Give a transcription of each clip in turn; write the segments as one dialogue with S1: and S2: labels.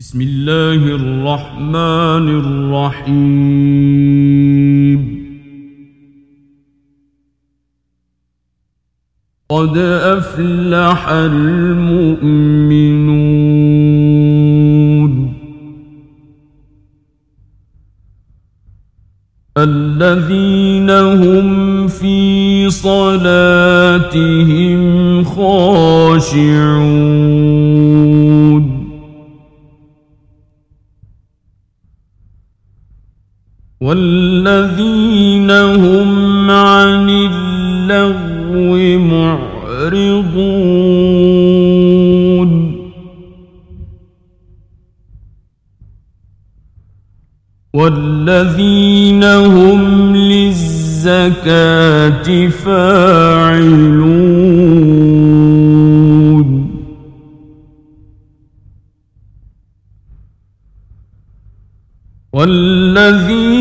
S1: بسم الله الرحمن الرحيم. قد أفلح المؤمنون الذين هم في صلاتهم خاشعون. والذين هم عن اللغو معرضون. والذين هم للزكاة فاعلون. والذين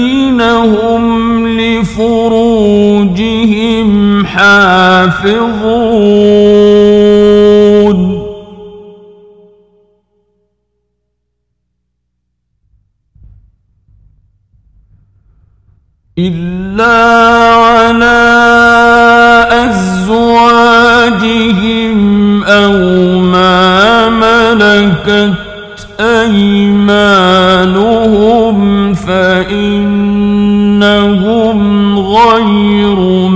S1: حافظون۔ إلا على أزواجهم أو ما ملكت أيمانهم فإنهم غير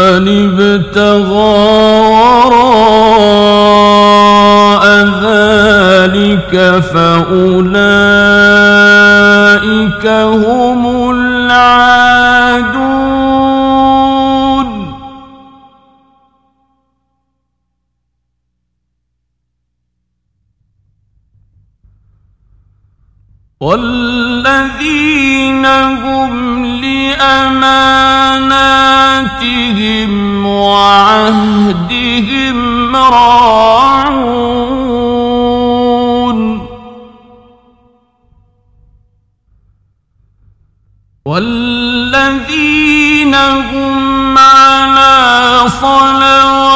S1: فمن ابتغى وراء ذلك فأولئك هم العادون. والذين هم لأماناتهم وعهدهم راعون. والذين هم على صلواتهم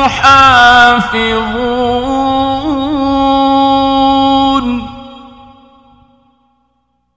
S1: يحافظون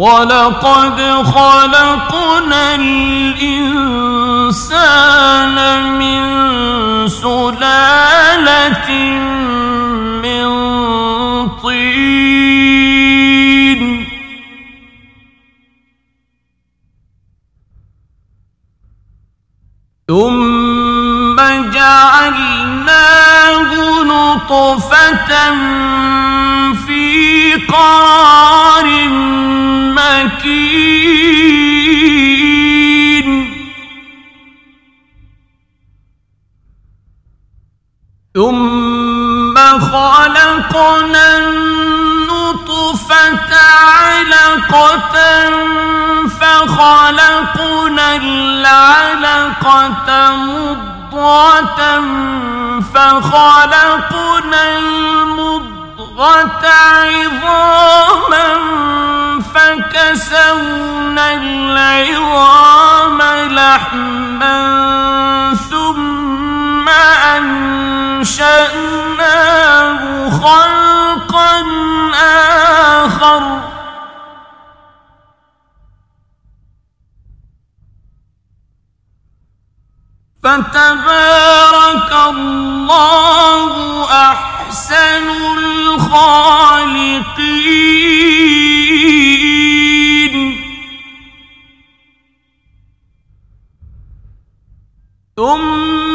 S1: ولقد خلقنا الإنسان من سلالة من طين ثم جعلناه نطفة في قرار مكين ثم خلقنا النطفة علقة فخلقنا العلقة مضغة فخلقنا المضغة عظاما فكسونا العظام لحما ثم أنشأناه خلقا آخر فتبارك الله أحسن الخالقين. ثم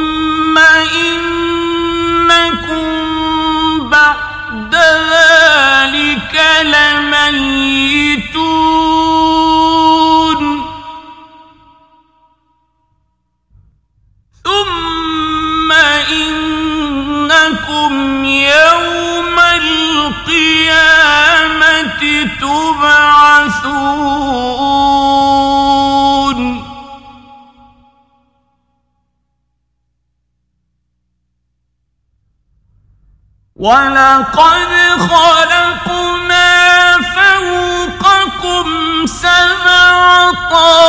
S1: يبعثون. ولقد خلقنا فوقكم سبع طائر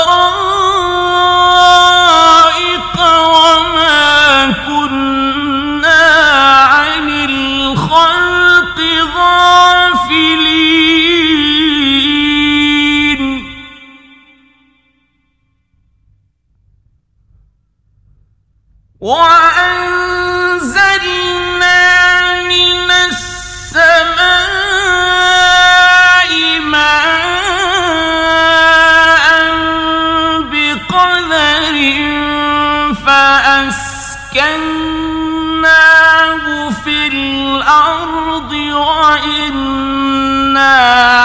S1: إِنَّا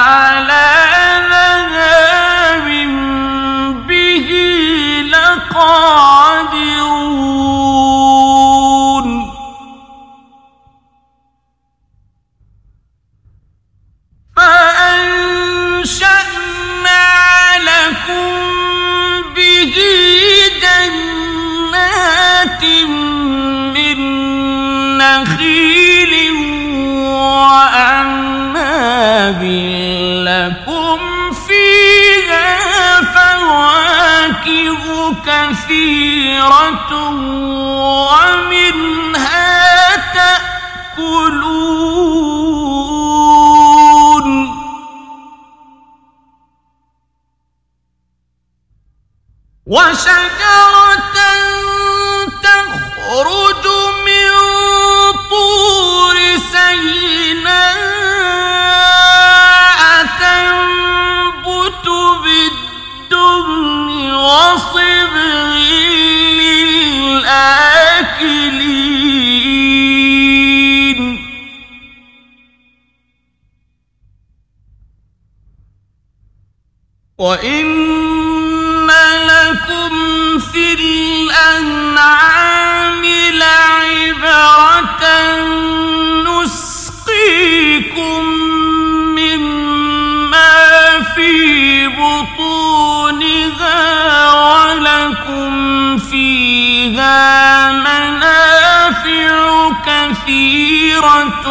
S1: كثيرة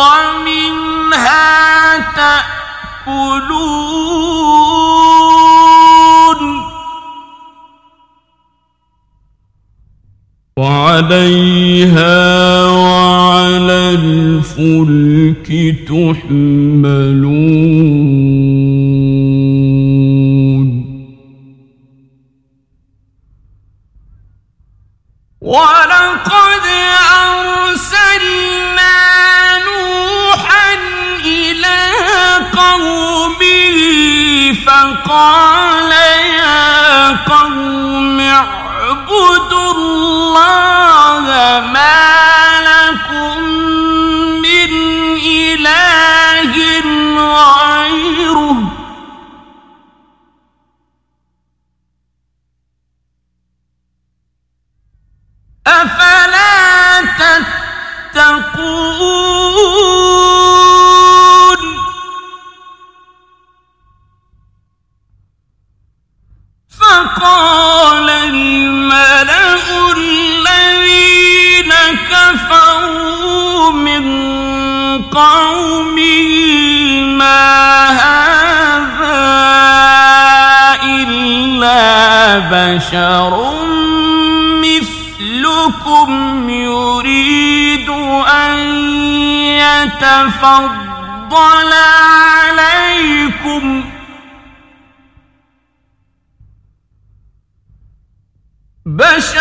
S1: ومنها تأكلون. وعليها وعلى الفلك تحمل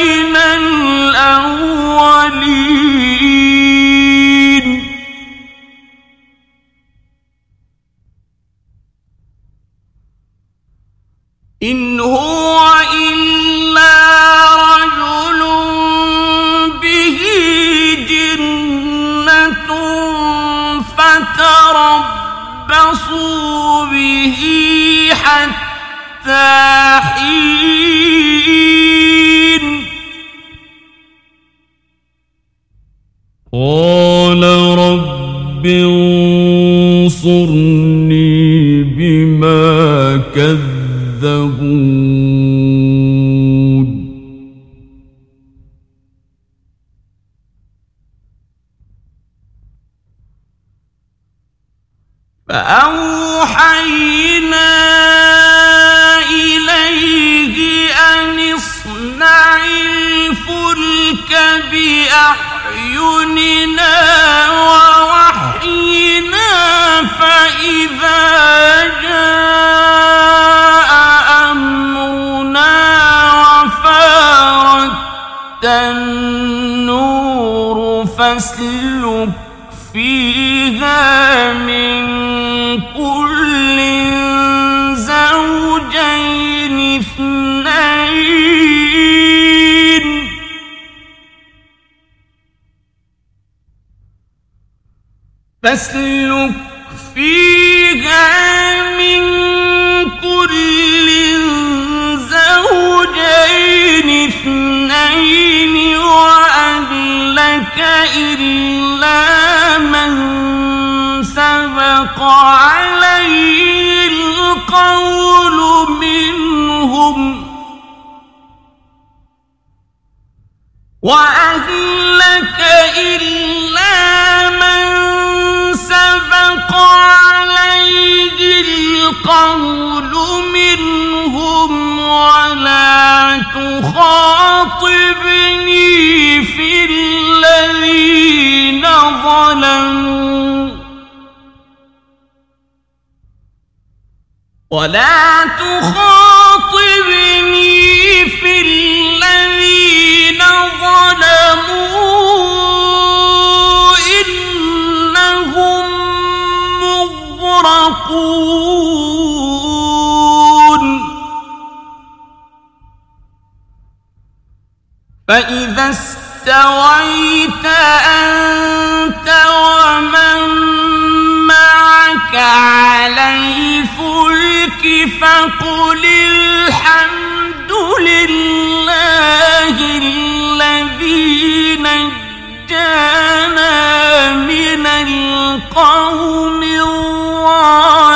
S1: إن
S2: رب انصرني بما كذبون.
S1: فأوحينا إليه أن اصنع الفلك بأعيننا فاسلك فيها من كل زوجين اثنين وأهلك إلا من سبق عليه القول منهم وأهلك إلا من عليه القول منهم ولا تخاطبني في الذين ظلموا ولا تخاطبني فإذا استويت أنت ومن معك على الفلك فقل الحمد لله الذي نجانا من القوم الظالمين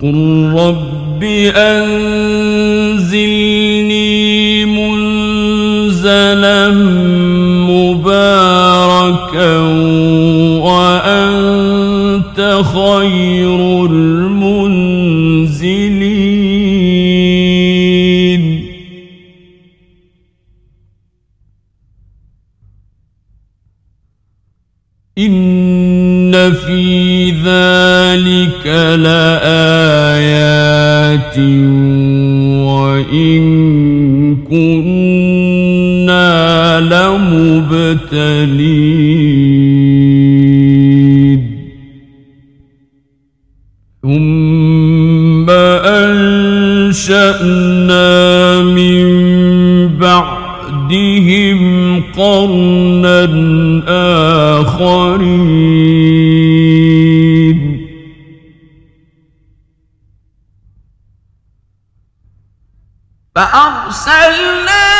S2: فقل رب أنزلني منزلا مباركا وأنت خير المنزلين إن في ذلك لآيات وإن كنا لمبتلين ثم أنشأنا من بعدهم قرنا آخرين
S1: فأرسلنا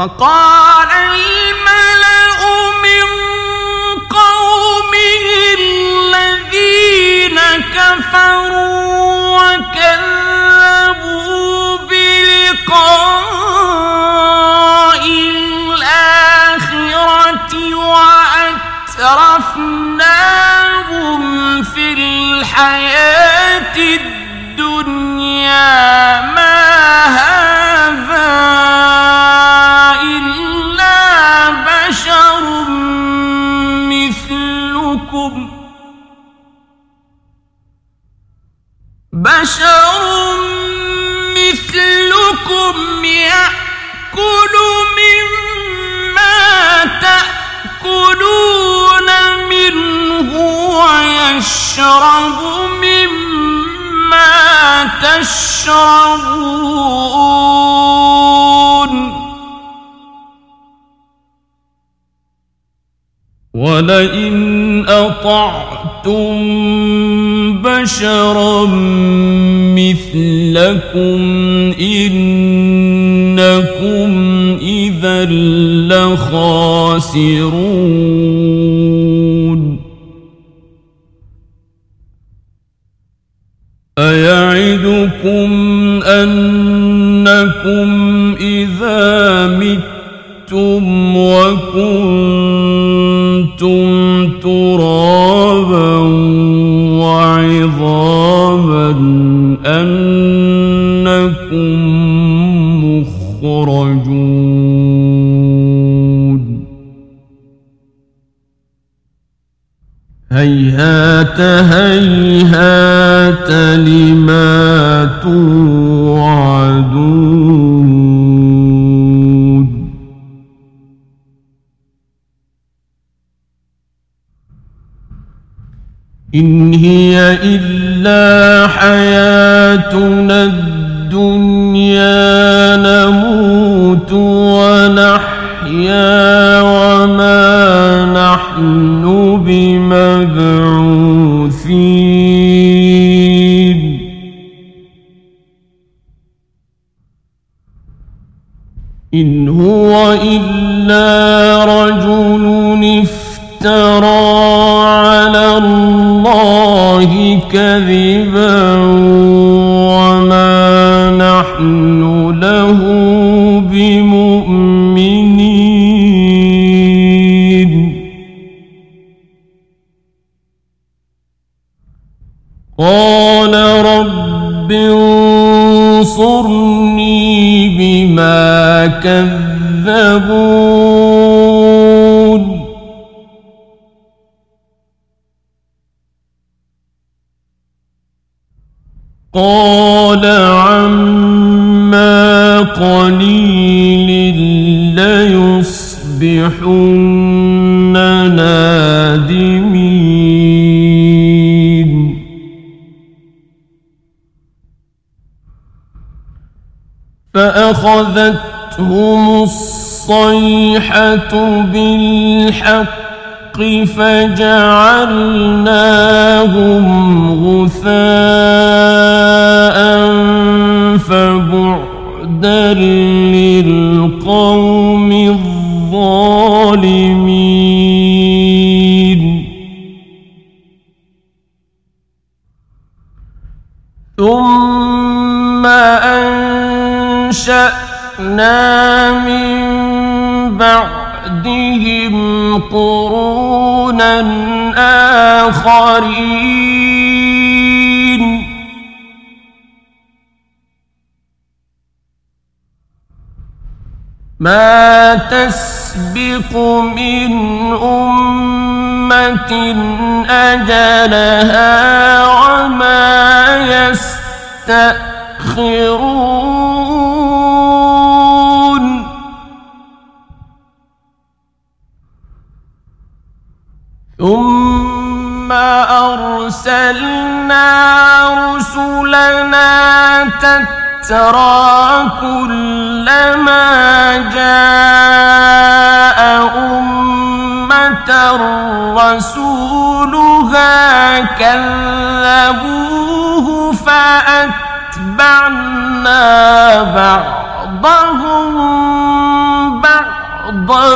S1: وقال الملأ من قومه الذين كفروا وكذبوا بلقاء الآخرة وأترفناهم في الحياة الدنيا. بشر مثلكم يأكل مما تأكلون منه ويشرب مما تشربون.
S2: ولئن أطعتم بشرا مثلكم إنكم إذا لخاسرون. أيعدكم أنكم إذا متم وكنتم هيهات هيهات لما توعدون افترى على الله كذبا وما نحن له بمؤمنين. قال رب انصرني بما كذبون قال عما قليل ليصبحن نادمين فأخذتهم الصيحة بالحق فجعلناهم غثاء فبعدا للقوم الظالمين آخرين ما تسبق من أمة أجلها وما يستأخرون ثم أرسلنا رسلنا تترى كلما جاء أمة رسولها كذبوه فأتبعنا بعضهم بعضا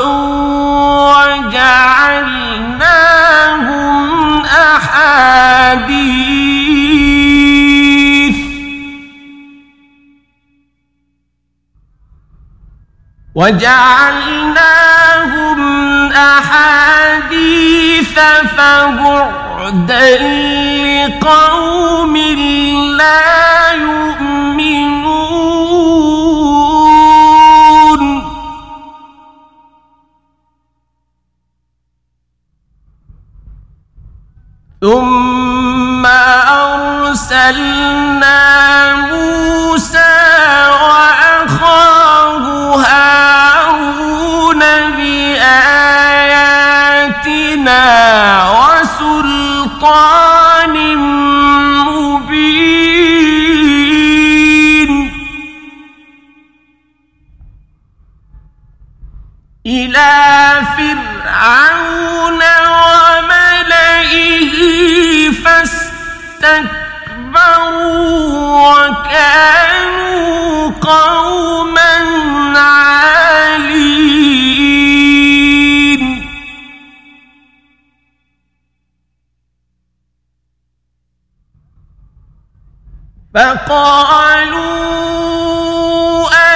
S2: وجعلناهم وجعلناهم أحاديث فبعدا لقوم لا يؤمنون. ثم أرسلنا أرسلنا موسى وأخاه فقالوا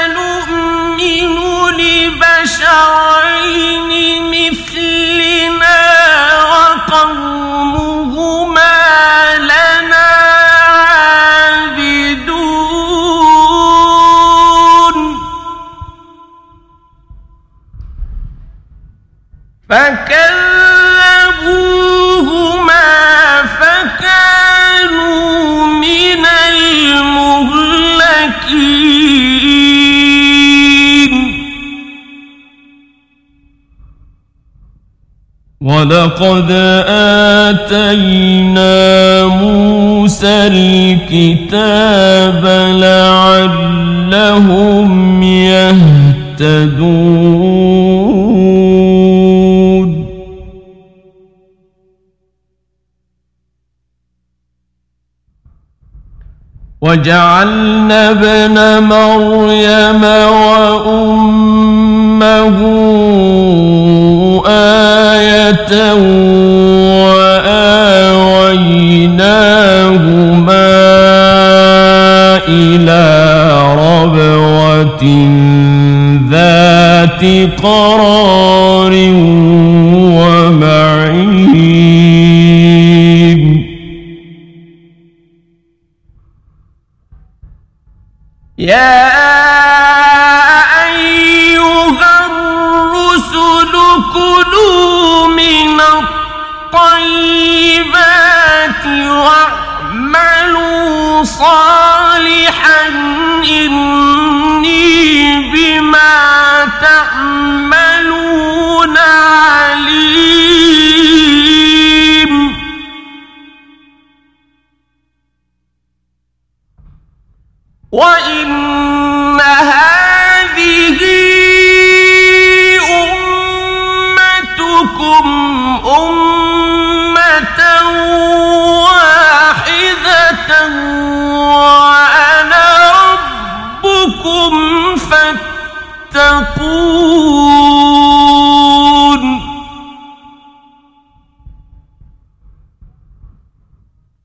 S2: أنؤمن لبشرين مثلنا وقومهما لنا عابدون. فكذبوهما
S1: ولقد آتينا موسى الكتاب لعلهم يهتدون. وجعلنا ابن مريم وأمه وآويناهما إلى ربوة ذات قرار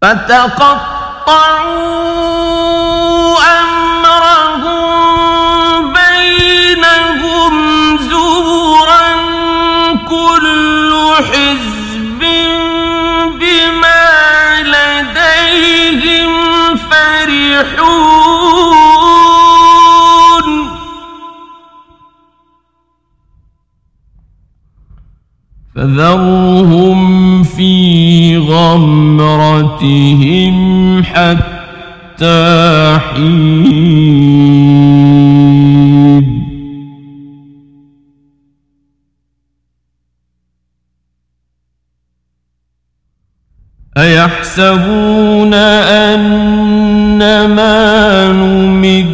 S2: فتقطعوا أمرهم بينهم زبرا كل حزب بما لديهم فرحون.
S1: غمرتهم حتى حين أيحسبون أن ما نمدهم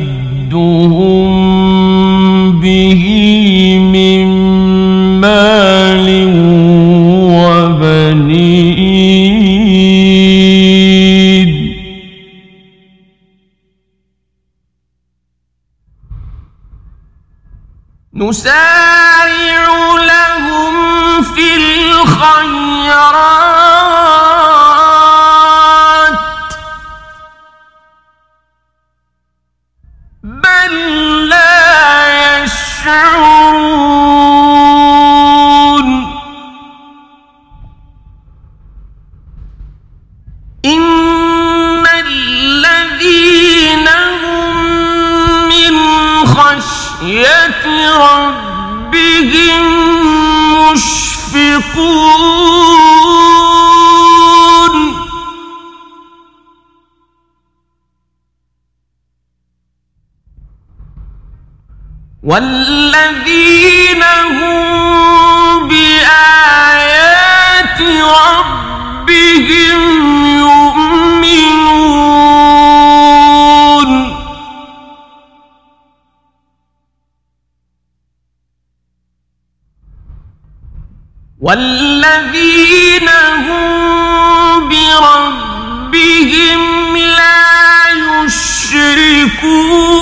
S2: والذين هم بآيات ربهم يؤمنون والذين هم بربهم لا يشركون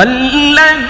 S2: والذي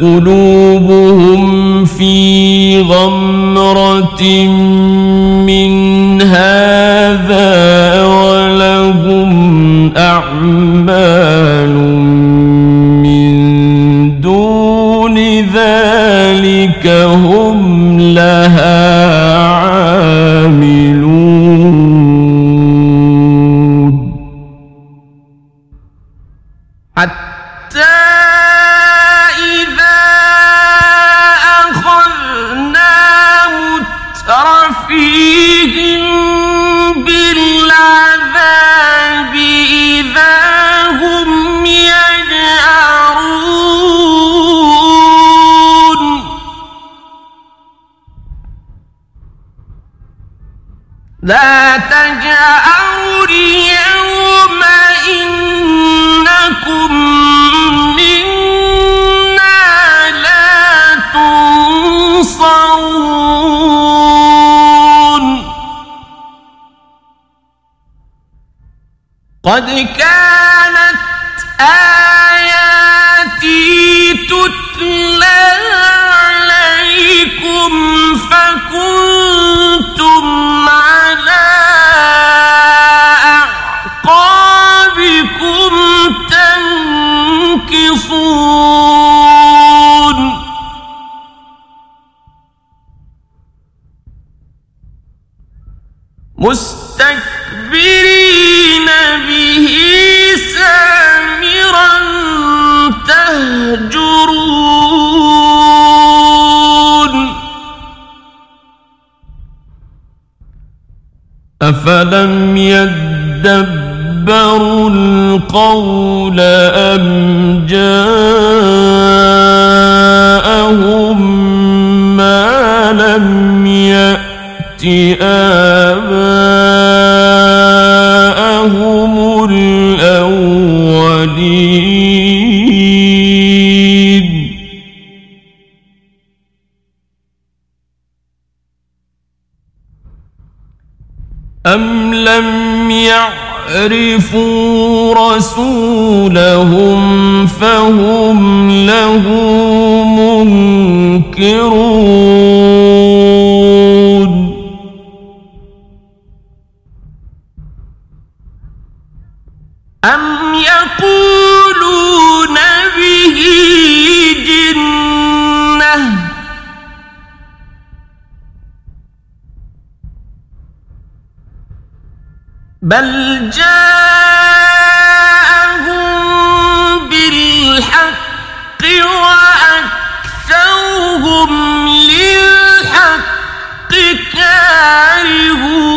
S1: قلوبهم في غمرة من هذا ولهم أعمال
S2: كانت آياتي تتلى عليكم فكنتم على أعقابكم تنكصون. مستكبرين تهجرون.
S1: أفلم يدبروا القول أم جاءهم ما لم يأت آباءهم الأولين يعرفوا رسولهم فهم له منكرون
S2: بل جاء بالحق وأكثرهم للحق كارهون.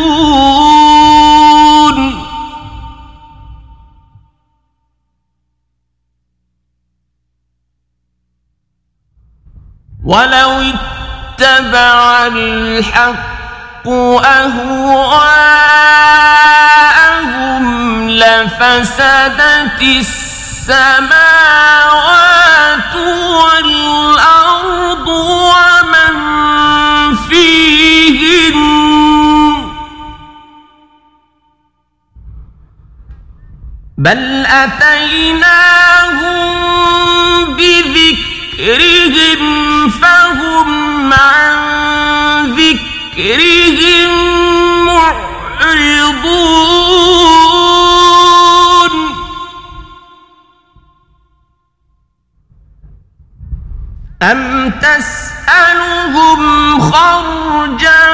S2: ولو اتبع الحق أهواء لفسدت السماوات والأرض ومن فيهن بل أتيناهم بذكرهم فهم عن ذكرهم معرضون أم تسألهم خرجا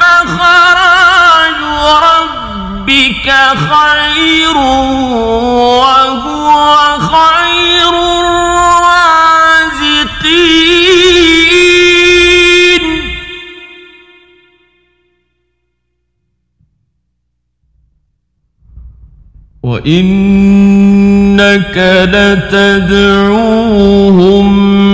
S2: فخراج ربك خير وهو خير الرازقين
S1: وإنك لتدعوهم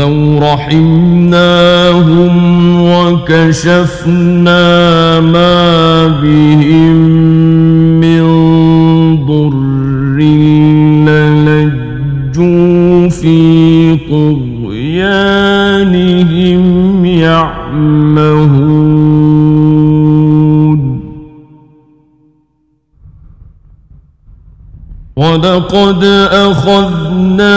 S1: ولو رحمناهم وكشفنا ما بهم من ضر للجوا في طغيانهم يعمهون. ولقد أخذناهم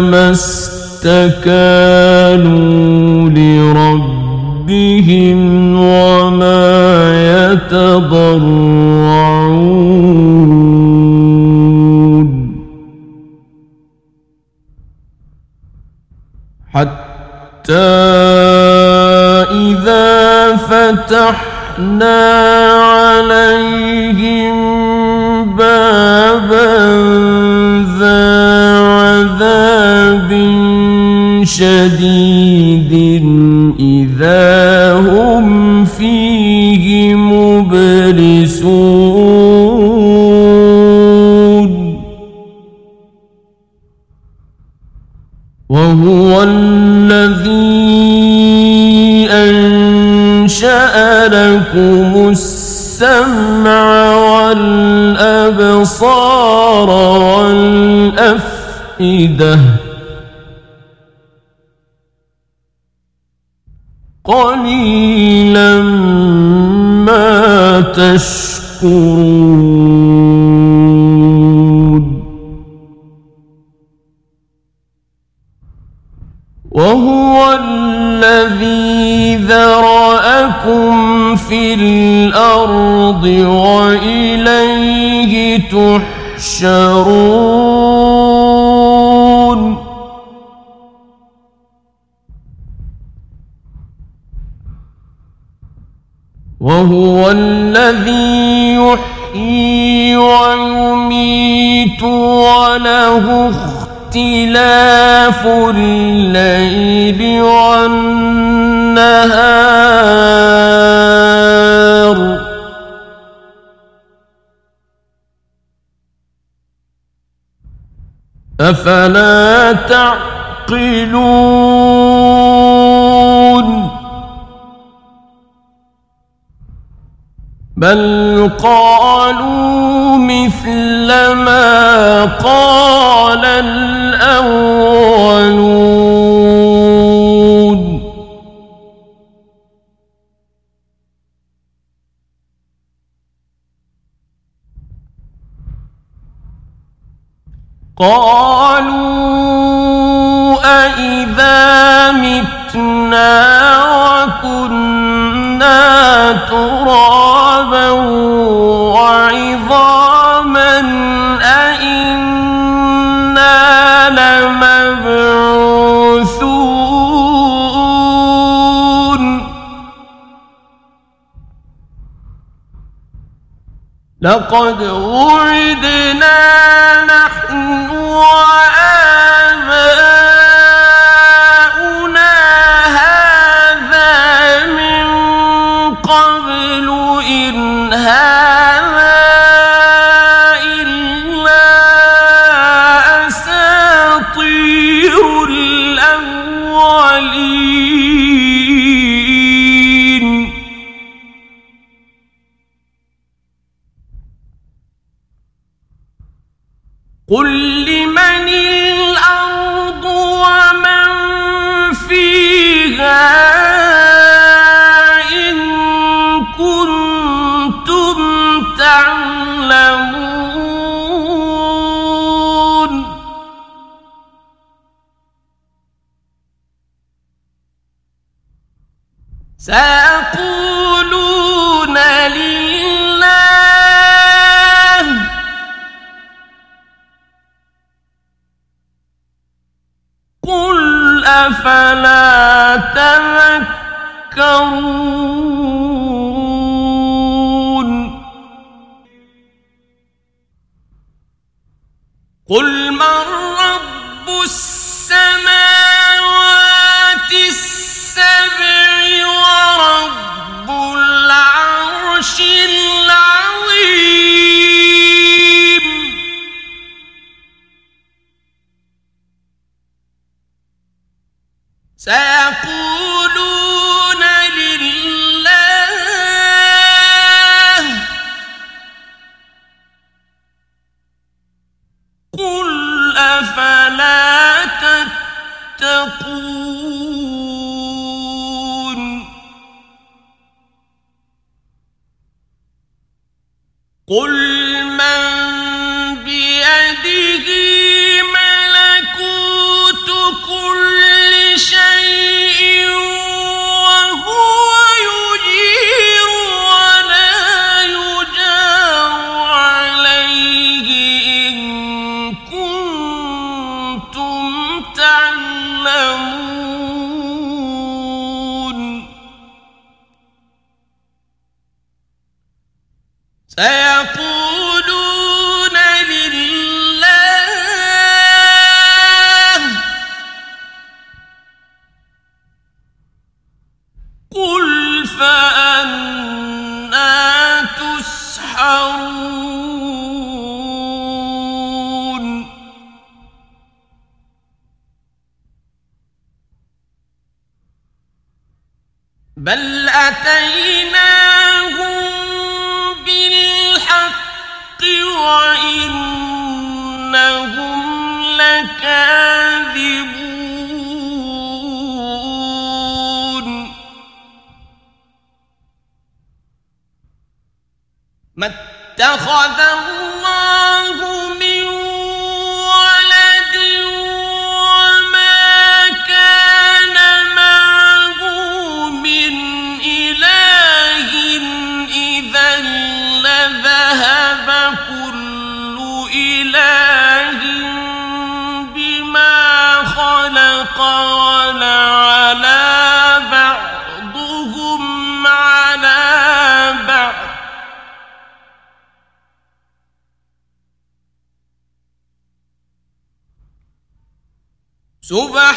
S1: بالعذاب استكانوا لربهم وما يتضرعون حتى إذا فتحنا عليهم بابا عذاب شديد إذا هم فيه مبلسون. وهو الذي أنشأ لكم السمع والأبصار والأفئدة. تشكرون وهو الذي ذرأكم في الأرض وهو الذي يحيي ويميت وله اختلاف الليل والنهار. أفلا تعقلون؟ بل قالوا مثل ما قال الأولون. قالوا أئذا متنا وكنا تراب وعظاما أئنا لمبعوثون. لقد وعدنا نحن وعظاما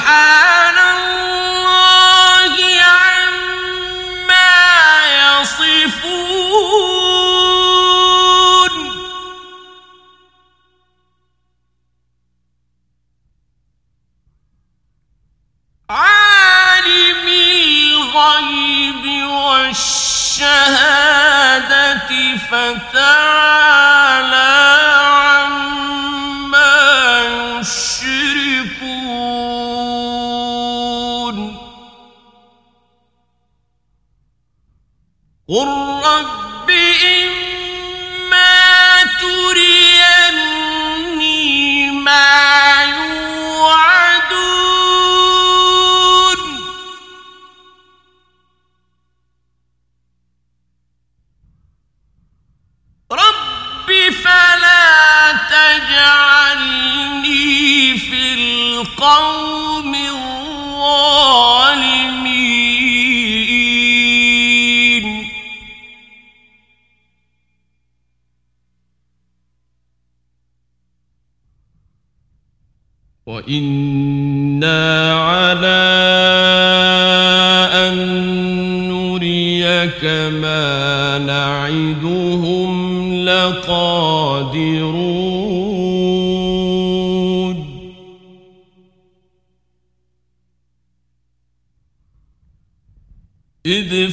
S1: سبحان الله قل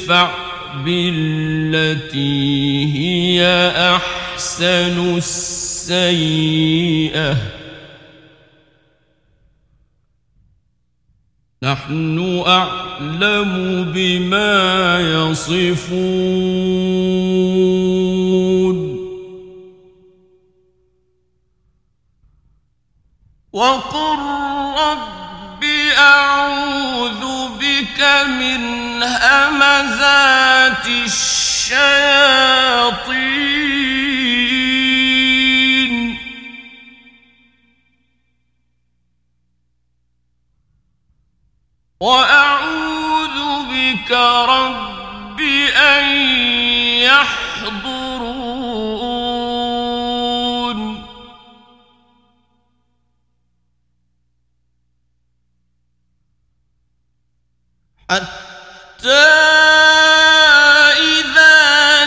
S1: ادفع بالتي هي أحسن السيئة نحن أعلم بما يصفون وقل رب أعوذ بك من همزات الشياطين. وأعوذ بك رب أن يحضرون حتى إذا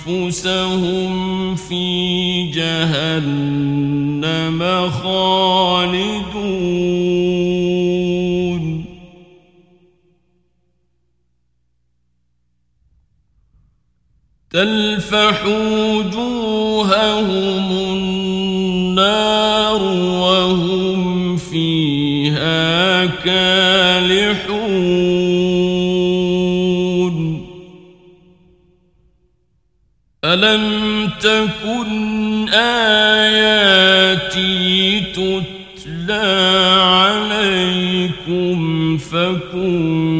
S1: أنفسهم في جهنم خالدون. تلفح وجوههم النار وهم فيها كالحون ألم تكن آياتي تتلى عليكم فكنتم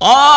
S1: اور